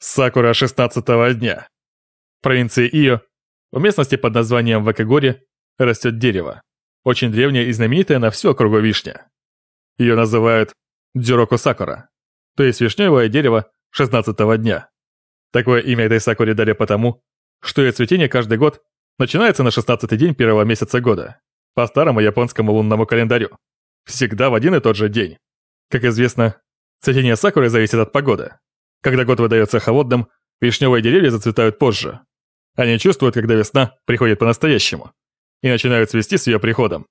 Сакура 16 дня. В провинции Ио, в местности под названием Вакагори, растет дерево. Очень древняя и знаменитая на всю округу вишня. Ее называют Дзюроку Сакура, то есть вишневое дерево 16 дня. Такое имя этой сакуре дали потому, что ее цветение каждый год начинается на 16 день первого месяца года, по старому японскому лунному календарю. Всегда в один и тот же день. Как известно, цветение сакуры зависит от погоды. Когда год выдается холодным, вишневые деревья зацветают позже. Они чувствуют, когда весна приходит по-настоящему, и начинают цвести с ее приходом.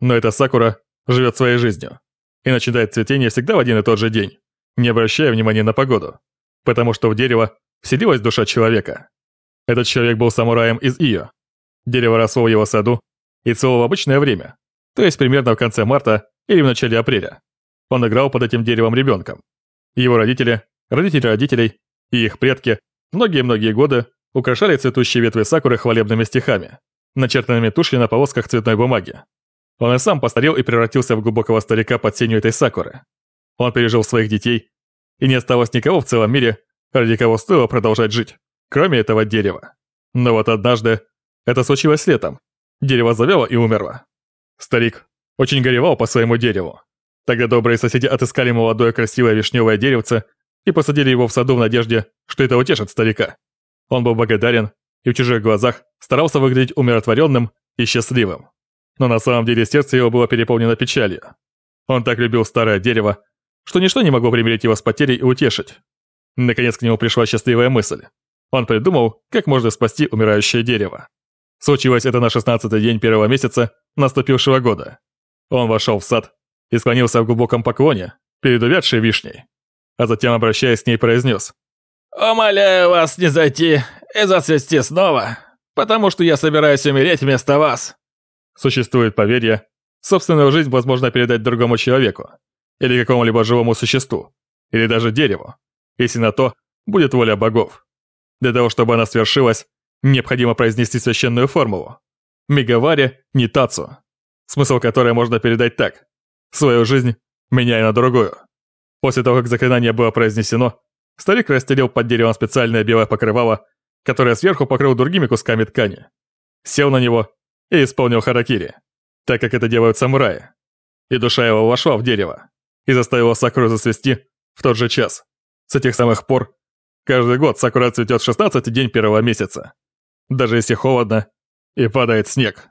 Но эта сакура живет своей жизнью и начинает цветение всегда в один и тот же день, не обращая внимания на погоду, потому что в дерево вселилась душа человека. Этот человек был самураем из Ио. Дерево росло в его саду и цело в обычное время, то есть примерно в конце марта или в начале апреля. Он играл под этим деревом ребенком. Его родители, родители родителей и их предки многие-многие годы украшали цветущие ветви сакуры хвалебными стихами, начертанными тушью на полосках цветной бумаги. Он и сам постарел и превратился в глубокого старика под сенью этой сакуры. Он пережил своих детей, и не осталось никого в целом мире, ради кого стоило продолжать жить, кроме этого дерева. Но вот однажды это случилось летом. Дерево завяло и умерло. Старик очень горевал по своему дереву. Тогда добрые соседи отыскали молодое красивое вишневое деревце и посадили его в саду в надежде, что это утешит старика. Он был благодарен и в чужих глазах старался выглядеть умиротворенным и счастливым. Но на самом деле сердце его было переполнено печалью. Он так любил старое дерево, что ничто не могло примирить его с потерей и утешить. Наконец к нему пришла счастливая мысль. Он придумал, как можно спасти умирающее дерево. Случилось это на 16-й день первого месяца наступившего года. Он вошел в сад и склонился в глубоком поклоне перед увядшей вишней, а затем, обращаясь к ней, произнес «Умоляю вас не зайти и зацвести снова, потому что я собираюсь умереть вместо вас». Существует поверье, собственную жизнь возможно передать другому человеку, или какому-либо живому существу, или даже дереву, если на то будет воля богов. Для того, чтобы она свершилась, необходимо произнести священную формулу. Мегавари Нитацу, смысл которой можно передать так. Свою жизнь меняя на другую. После того, как заклинание было произнесено, старик расстелил под деревом специальное белое покрывало, которое сверху покрыл другими кусками ткани. Сел на него и исполнил харакири, так как это делают самураи. И душа его вошла в дерево и заставила Сакуру засвести в тот же час. С этих самых пор каждый год Сакура цветет в 16 день первого месяца даже если холодно и падает снег.